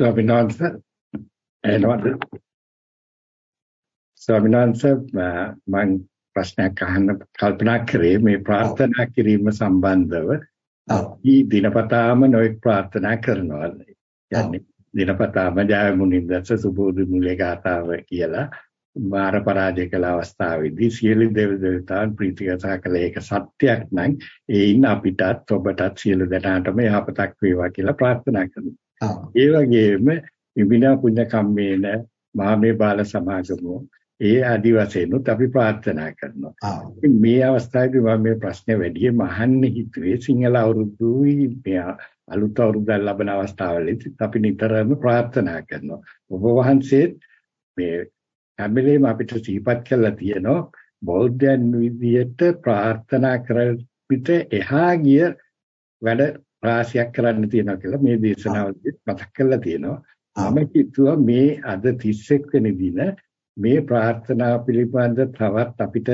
ස්වාමිනාන්ස එනවද ස්වාමිනාන්ස මම ප්‍රශ්නයක් අහන්න කල්පනා කරේ මේ ප්‍රාර්ථනා කිරීම සම්බන්ධව. අපි දිනපතාම නොයෙක් ප්‍රාර්ථනා කරනවා යන්නේ දිනපතාම ජය මුනිදස සුබෝධි මුලේ ගාතාව කියලා මාර පරාජය කළ අවස්ථාවේදී සියලු දේව දේවතාන් ප්‍රීතිගතා කළ ඒක සත්‍යයක් නම් ඒයින් අපිටත් ඔබටත් සියලු දෙනාටම යහපතක් වේවා කියලා ප්‍රාර්ථනා කරනවා ඒ වගේම විවිධ පුණ්‍ය කම්මේන මහමේ බාල සමාගමෝ ඒ ආදි වශයෙන්ුත් අපි ප්‍රාර්ථනා කරනවා. මේ අවස්ථාවේදී මම මේ ප්‍රශ්නේ වැඩිම අහන්න හිතුවේ සිංහල අවුරුද්දුයි අලුත් අවුරුද්ද ලබන අවස්ථාවලදී අපි නිතරම ප්‍රාර්ථනා කරනවා. ඔබ වහන්සේ මේ හැම වෙලේම අපිට සිහිපත් කරලා තියෙනවා බෞද්ධයන් විදියට ප්‍රාර්ථනා කරන පිට එහා ගිය වැඩ රාශියක් කරන්න තියෙනවා කියලා මේ දේශනාවලදී මතක් කරලා තියෙනවා. මම හිතුවා මේ අද 31 වෙනි දින මේ ප්‍රාර්ථනා පිළිබඳ තවත් අපිට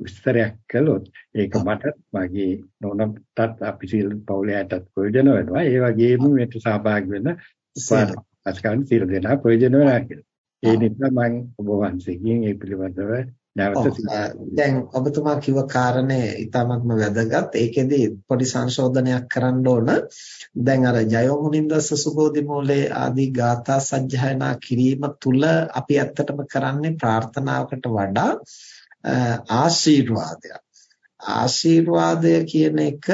විස්තරයක් කළොත් ඒක මට මගේ නෝනටත් අපි සියලු පවුලයටත් ප්‍රයෝජන වෙනවා. ඒ වගේම මේට සහභාගී වෙන උපාසකයන් සියලු දෙනා ප්‍රයෝජන වෙනවා කියලා. ඒ නිසා මම ඔබ වහන්සේගෙන් ඒ පිළිබඳව දැන් ඔබතුමා කිව්ව කාරණේ ඊටමත්ම වැදගත්. ඒකෙදි පොඩි සංශෝධනයක් කරන්න ඕන. දැන් අර ජයමුනින්දස සුබෝධි මූලේ ආදී ගාථා සජ්ජායනා කිරීම තුල අපි ඇත්තටම කරන්නේ ප්‍රාර්ථනාවකට වඩා ආශිර්වාදයක්. ආශිර්වාදය කියන එක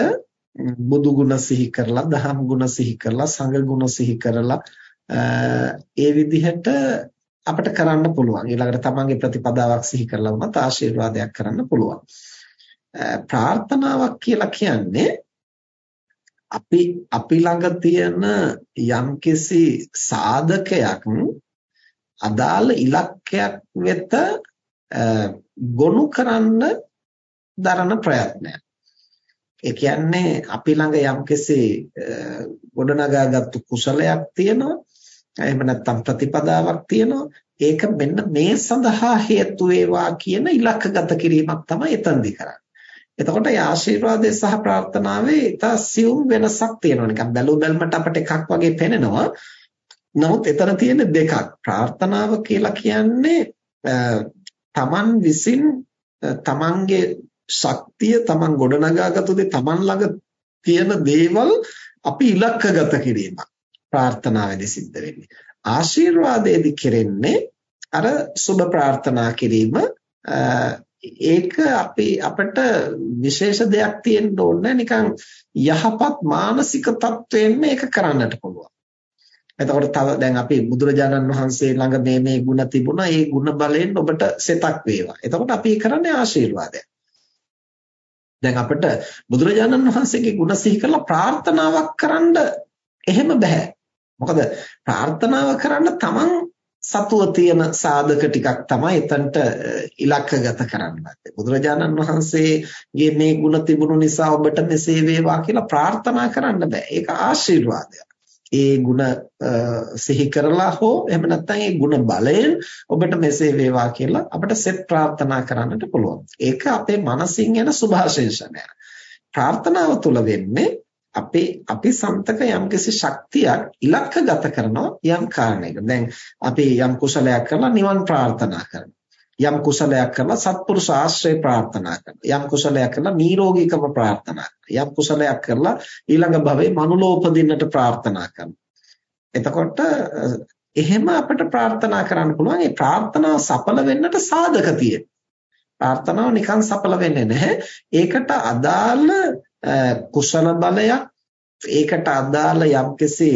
බුදු ගුණ සිහි කරලා, දහම් ගුණ සිහි කරලා, සංඝ ගුණ සිහි කරලා ඒ විදිහට අපිට කරන්න පුළුවන්. ඊළඟට තමන්ගේ ප්‍රතිපදාවක් සිහි කරලා වුණත් ආශිර්වාදයක් කරන්න පුළුවන්. ප්‍රාර්ථනාවක් කියලා කියන්නේ අපි අපි ළඟ තියෙන යම්කිසි සාධකයක් අදාළ ඉලක්කයක් වෙත ගොනු කරන්න දරන ප්‍රයත්නයක්. ඒ කියන්නේ අපි ළඟ යම්කිසි ගොඩනගාගත්තු කුසලයක් තියෙනවා එහෙම නැත්නම් ප්‍රතිපදාවක් තියෙනවා. ඒක මෙන්න මේ සඳහා හේතු වේවා කියන ඉලක්කගත කිරීමක් තමයි එතනදී කරන්නේ. එතකොට ඒ ආශිර්වාදයේ සහ ප්‍රාර්ථනාවේ ඉතා සියුම් වෙනසක් තියෙනවා. නිකන් බැලු බැලමට අපිට එකක් වගේ පෙනෙනවා. නමුත් එතන තියෙන දෙකක්. ප්‍රාර්ථනාව කියලා කියන්නේ තමන් විසින් තමන්ගේ ශක්තිය තමන් ගොඩනගාගත්තු දේ තමන් ළඟ තියෙන දේවල් අපි ඉලක්කගත කිරීමක්. ප්‍රාර්ථනාවේදී සිද්ධ වෙන්නේ. ආශිර්වාදයේදී කෙරෙන්නේ අර සුබ ප්‍රාර්ථනා කිරීම ඒක අපි අපිට විශේෂ දෙයක් තියෙන්න ඕනේ නිකන් යහපත් මානසික තත්වයෙන් මේක කරන්නට පුළුවන්. එතකොට තව දැන් අපි බුදුරජාණන් වහන්සේ ළඟ මේ මේ ಗುಣ තිබුණා. ඒ ಗುಣ බලයෙන් ඔබට සෙතක් වේවා. එතකොට අපි කරන්නේ ආශිර්වාදයක්. දැන් අපිට බුදුරජාණන් වහන්සේගේ ಗುಣ සිහි කරලා ප්‍රාර්ථනාවක් කරන්න එහෙම බෑ. මොකද ප්‍රාර්ථනාව කරන්න තමන් සතුව තියෙන සාධක ටිකක් තමයි එතනට ඉලක්කගත කරන්නේ. බුදුරජාණන් වහන්සේගේ මේ ಗುಣ තිබුණු නිසා ඔබට මෙසේ වේවා කියලා ප්‍රාර්ථනා කරන්න බෑ. ඒක ආශිර්වාදයක්. ඒ ಗುಣ සිහි කරලා හෝ එහෙම නැත්නම් ඒ ಗುಣ බලයෙන් ඔබට මෙසේ වේවා කියලා අපිට සෙත් ප්‍රාර්ථනා කරන්නට පුළුවන්. ඒක අපේ මනසින් එන සුභාශිංසනය. ප්‍රාර්ථනාව තුළ වෙන්නේ අපි අපි සම්තක යම්කිසි ශක්තියක් ඉලක්කගත කරනවා යම් කාරණයක. දැන් අපි යම් කුසලයක් කරලා නිවන් ප්‍රාර්ථනා කරනවා. යම් කුසලයක් කරලා සත්පුරුෂ ආශ්‍රය ප්‍රාර්ථනා කරනවා. යම් කුසලයක් කරලා නිරෝගීකම ප්‍රාර්ථනා කරනවා. යම් කුසලයක් කරලා ඊළඟ භවයේ මනුලෝපදින්නට ප්‍රාර්ථනා කරනවා. එතකොට එහෙම අපිට ප්‍රාර්ථනා කරන්න පුළුවන්. ඒ ප්‍රාර්ථනාව සඵල වෙන්නට සාධක තියෙනවා. ප්‍රාර්ථනාව නිකන් සඵල වෙන්නේ නැහැ. ඒකට අදාළ කුසල බලයක් ඒකට අදාළ යම්කිසි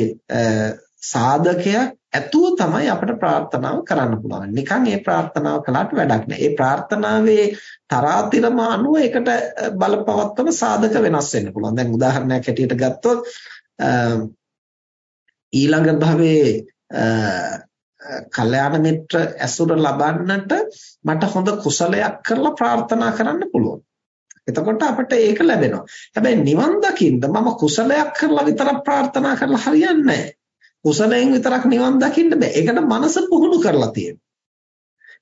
සාධකයක් ඇතුව තමයි අපිට ප්‍රාර්ථනාව කරන්න පුළුවන්. නිකන් ඒ ප්‍රාර්ථනාව කළාට වැඩක් නැහැ. ඒ ප්‍රාර්ථනාවේ තරාතිරම අනුව ඒකට බලපවත්වන සාධක වෙනස් වෙන්න පුළුවන්. දැන් උදාහරණයක් හැටියට ගත්තොත් ඊළඟ භවයේ කල්යාණ මිත්‍ර ඇසුර ලබන්නට මට හොඳ කුසලයක් කරලා ප්‍රාර්ථනා කරන්න පුළුවන්. එතකොට අපිට ඒක ලැබෙනවා. හැබැයි නිවන් දකින්න මම කුසලයක් කරලා විතරක් ප්‍රාර්ථනා කරලා හරියන්නේ නැහැ. කුසලයෙන් විතරක් නිවන් දකින්න බෑ. ඒකට මනස පුහුණු කරලා තියෙනවා.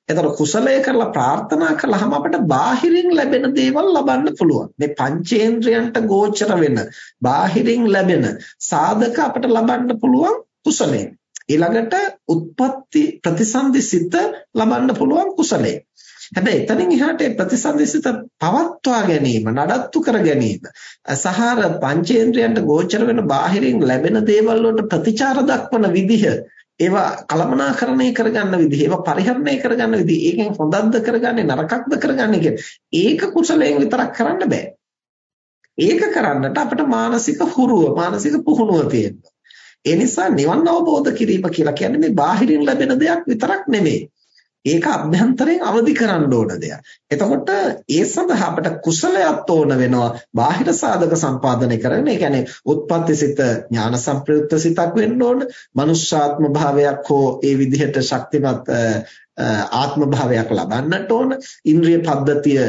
එතකොට කුසලය කරලා ප්‍රාර්ථනා කළාම අපිට බාහිරින් ලැබෙන දේවල් ලබන්න පුළුවන්. මේ පංචේන්ද්‍රයන්ට ගෝචර වෙන බාහිරින් ලැබෙන සාධක අපිට ලබන්න පුළුවන් කුසලයෙන්. ඊළඟට උත්පත්ති ප්‍රතිසන්දිසිත ලබන්න පුළුවන් කුසලයෙන්. හැබැයි එතනින් එහාට ප්‍රතිසන්දිසිත පවත්වා ගැනීම, නඩත්තු කර ගැනීම, සහාර පංචේන්ද්‍රයන්ට ගෝචර වෙන බාහිරින් ලැබෙන දේවල් වලට ප්‍රතිචාර දක්වන විදිහ ඒවා කලමනාකරණය කරගන්න විදිහ ඒවා පරිහරණය කරගන්න විදිහ ඒකෙන් හොඳක්ද කරගන්නේ නරකක්ද කරගන්නේ කියන ඒක කුසලයෙන් විතරක් කරන්න බෑ. ඒක කරන්නට අපිට මානසික හුරුව මානසික පුහුණුව තියෙනවා. ඒ නිසා නිවන් අවබෝධ කිරීම කියලා කියන්නේ මේ බාහිරින් ලැබෙන දෙයක් විතරක් නෙමෙයි. ඒක අභ්‍යන්තරයෙන් අවදි කරන්න ඕන දෙයක්. එතකොට ඒ සඳහා අපට කුසලයක් ඕන වෙනවා. බාහිර සාධක සම්පාදනය කරගෙන ඒ කියන්නේ උත්පත්තිසිත ඥාන සම්ප්‍රයුක්ත සිතක් වෙන්න ඕන. මනුෂ්‍යාත්ම භාවයක් හෝ ඒ විදිහට ශක්තිමත් ආත්ම භාවයක් ලබන්නට ඕන ඉන්ද්‍රිය පද්ධතිය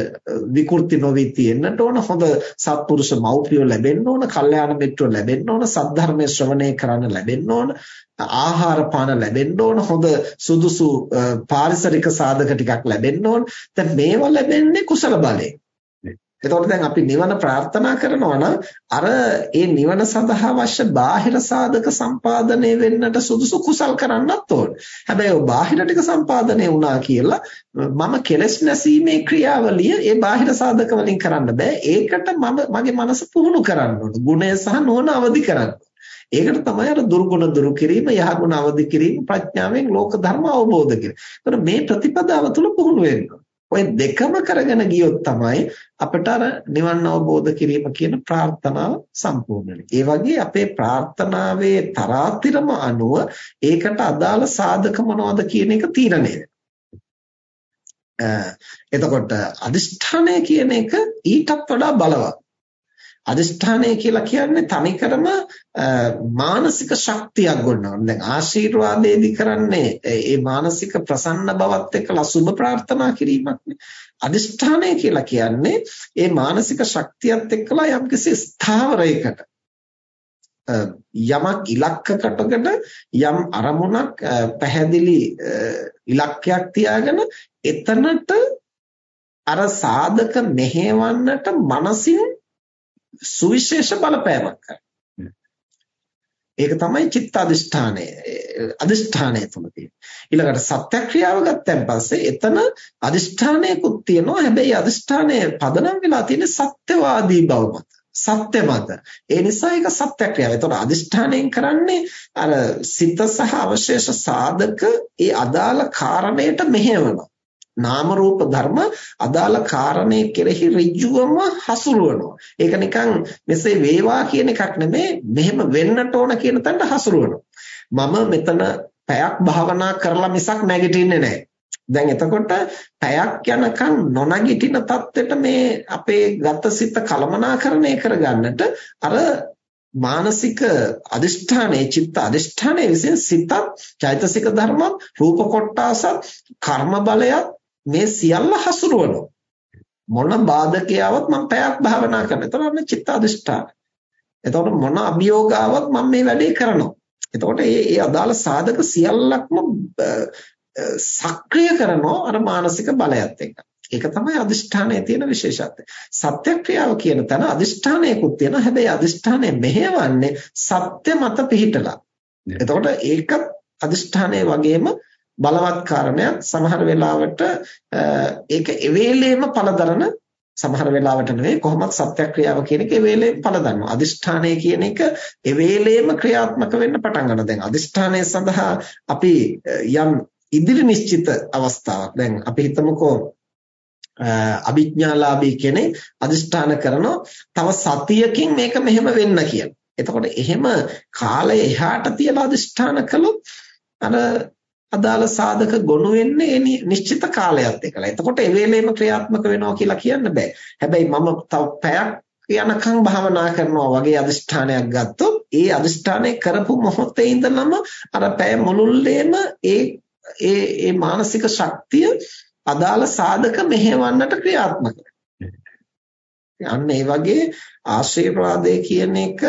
විකෘති නොවි තියෙන්නට ඕන හොඳ සත්පුරුෂ මෞපියෝ ලැබෙන්න ඕන කල්යාණ මිත්‍රෝ ලැබෙන්න ඕන සද්ධර්මයේ ශ්‍රවණය කරන්න ලැබෙන්න ඕන ආහාර පාන ලැබෙන්න ඕන හොඳ සුදුසු පාරිසරික සාධක ටිකක් ලැබෙන්න ඕන. දැන් මේවා ලැබෙන්නේ කුසල බලයෙන්. එතකොට දැන් අපි නිවන ප්‍රාර්ථනා කරනවා නම් අර ඒ නිවන සඳහා අවශ්‍ය බාහිර සාධක සම්පාදනය වෙන්නට සුදුසු කුසල් කරන්නත් ඕන. හැබැයි ඔය බාහිර ටික සම්පාදනය වුණා කියලා මම කෙලස් නැසීමේ ක්‍රියාවලිය ඒ බාහිර සාධක වලින් කරන්න බෑ. ඒකට මම මගේ මනස පුහුණු කරන්න ඕන. ගුණය සහ නුවණ අවදි කරන්න. ඒකට තමයි අර දුර්ගුණ දුරු කිරීම, යහගුණ අවදි කිරීම, ප්‍රඥාවෙන් ලෝක ධර්ම අවබෝධ කිරීම. ඒතර මේ ප්‍රතිපදාව තුළ පුහුණු වෙන්න ඕන. ওই දෙකම කරගෙන ගියොත් තමයි අපිට අර නිවන් අවබෝධ කිරීම කියන ප්‍රාර්ථනාව සම්පූර්ණ වෙන්නේ. ඒ වගේ අපේ ප්‍රාර්ථනාවේ තරාතිරම අනුව ඒකට අදාළ සාධක මොනවද කියන එක තීරණය එතකොට අදිෂ්ඨානය කියන එක ඊටත් වඩා බලවත්. අදිෂ්ඨානය කියලා කියන්නේ තනිකරම මානසික ශක්තියක් ගොඩනගන. දැන් ආශිර්වාදයේදී කරන්නේ ඒ මානසික ප්‍රසන්න බවත් එක්කලා සුබ ප්‍රාර්ථනා කිරීමක්නේ. අදිෂ්ඨානය කියලා කියන්නේ ඒ මානසික ශක්තියත් එක්කලා යම්කිසි ස්ථාවරයකට යමක් ඉලක්ක කොටගෙන යම් අරමුණක් පැහැදිලි ඉලක්කයක් තියාගෙන එතනට අර සාධක මෙහෙවන්නට මනසින් සුවිශේෂ බලපෑමක්. ඒක තමයි චිත්ත අදිෂ්ඨානය. අදිෂ්ඨානය තුල තියෙන. ඊළඟට සත්‍යක්‍රියාව ගත්තන් පස්සේ එතන අදිෂ්ඨානයකුත් තියෙනවා. හැබැයි අදිෂ්ඨානය පදනම් වෙලා තියෙන්නේ සත්‍යවාදී බව මත. සත්‍ය මත. ඒ නිසා ඒක සත්‍යක්‍රියාව. ඒතකොට අදිෂ්ඨානයෙන් කරන්නේ අර සිත සහ අවශේෂ සාධක ඒ අදාළ කාරණයට මෙහෙවනවා. නාම රූප ධර්ම අදාළ කාරණේ කෙරෙහි ඍජුවම හසුරුවනවා. ඒක නිකන් මෙසේ වේවා කියන එකක් නෙමෙයි මෙහෙම වෙන්නට ඕන කියන තැනට හසුරුවනවා. මම මෙතන පැයක් භාවනා කරලා මිසක් නැගිටින්නේ නැහැ. දැන් එතකොට පැයක් යනකම් නොනගිටින தත්වෙට මේ අපේ ගතසිත කලමනාකරණය කරගන්නට අර මානසික අදිෂ්ඨානයේ චිත්ත අදිෂ්ඨානයේ විසින් සිතත් චෛතසික ධර්මත් රූප කොටාසත් කර්ම බලයත් මේ සියල්ල හසුරුවනවා. මොන බාධකයාවත් මම පැයක් භාවනා කරනවා. එතකොට චිත්ත අධිෂ්ඨාන. එතකොට මොන අභියෝගාවක් මම මේ වැඩේ කරනවා. එතකොට මේ ඒ අදාළ සාධක සියල්ලක්ම සක්‍රිය කරනවා අර මානසික බලයත් එක්ක. ඒක තමයි අදිෂ්ඨානයේ තියෙන විශේෂත්වය. සත්‍යක්‍රියාව කියන තැන අදිෂ්ඨානයකුත් තියෙනවා. හැබැයි අදිෂ්ඨානය මෙහෙවන්නේ සත්‍ය මත පිහිටලා. එතකොට ඒක අදිෂ්ඨානයේ වගේම බලවත් කාරණයක් සමහර වෙලාවට ඒක එවේලේම පළදරන සමහර වෙලාවට නෙවෙයි කොහොමත් සත්‍යක්‍රියාව කියන එක එවේලේ ඵල දන්නවා. අදිෂ්ඨානය කියන එක එවේලේම ක්‍රියාත්මක වෙන්න පටන් ගන්නවා. දැන් අදිෂ්ඨානය සඳහා අපි යම් ඉදිරි නිශ්චිත අවස්ථාවක්. දැන් අපි හිතමුකෝ අභිඥාලාභී කෙනෙක් අදිෂ්ඨාන කරනවා තව සතියකින් මේක මෙහෙම වෙන්න කියලා. එතකොට එහෙම කාලය එහාට තියලා අදිෂ්ඨාන කළොත් අර අදාළ සාධක ගොනු වෙන්නේ නිශ්චිත කාලයත් එක්කලා. එතකොට ඒ වෙලේම ක්‍රියාත්මක වෙනවා කියලා කියන්න බෑ. හැබැයි මම තව පැයක් යනකම් භාවනා කරනවා වගේ අදිෂ්ඨානයක් ගත්තොත් ඒ අදිෂ්ඨානය කරපු මොහොතේ ඉඳලම අර පැය මුළුල්ලේම ඒ ඒ ඒ මානසික ශක්තිය අදාළ සාධක මෙහෙවන්නට ක්‍රියාත්මක අන්න ඒ වගේ ආශිර්වාදය කියන එක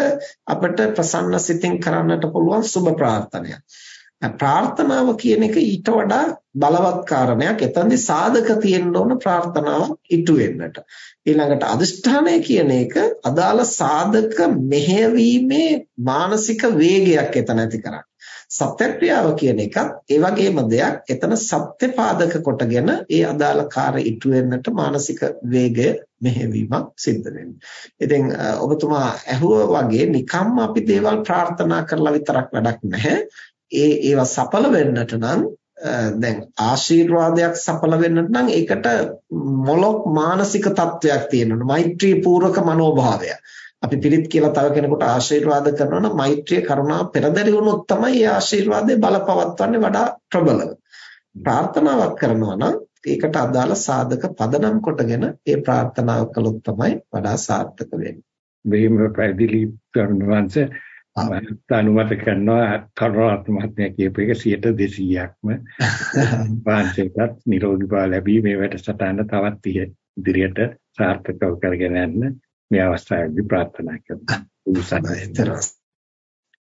අපිට ප්‍රසන්න සිතින් කරන්නට පුළුවන් සුබ ප්‍රාර්ථනයක්. ප්‍රාර්ථනාව කියන එක ඊට වඩා බලවත් කාරණයක්. එතනදී සාධක තියෙන්න ඕන ප්‍රාර්ථනාව ඉටු වෙන්නට. ඊළඟට අදිෂ්ඨානය කියන එක අදාළ සාධක මෙහෙවීමේ මානසික වේගයක් එතන ඇති කරන්නේ. සත්‍යක්‍රියාව කියන එකත් ඒ වගේම දෙයක් එතන සත්‍ය පාදක කොටගෙන ඒ අදාළ කාර්ය ඉටු වෙන්නට මානසික වේගය මෙහෙවීමක් සිද්ධ වෙනවා. ඉතින් ඔබතුමා ඇහුවා වගේ නිකම්ම අපි දේවල් ප්‍රාර්ථනා කරලා විතරක් වැඩක් නැහැ. ඒ ඒවා සඵල වෙන්නට නම් දැන් ආශිර්වාදයක් සඵල වෙන්නට නම් ඒකට මොලොක් මානසික තත්වයක් තියෙනවා. මෛත්‍රී පූර්වක මනෝභාවය. අපි පිළිත් කියලා තව කෙනෙකුට ආශිර්වාද කරනවා නම් මෛත්‍රිය කරුණාව පෙරදරි වුණොත් තමයි ඒ ආශිර්වාදය බලපවත්වන්නේ වඩා ප්‍රබලව. ප්‍රාර්ථනාවක් කරනවා නම් ඒකට අදාළ සාධක පදනම් කොටගෙන ඒ ප්‍රාර්ථනාව කළොත් තමයි වඩා සාර්ථක වෙන්නේ. මෙහිම පැහැදිලි කරනවාන්සේ අනුමත කරනවා කරුණාත් මහත්මයා කියපු එක 200%ක්ම වාංශයටත් නිරෝගී බව ලැබී මේ වැඩසටහන තවත් ඉදිරියට සාර්ථකව කරගෙන යන්න මේ අවස්ථාවේදී ප්‍රාර්ථනා කරනවා. උසාවියෙන්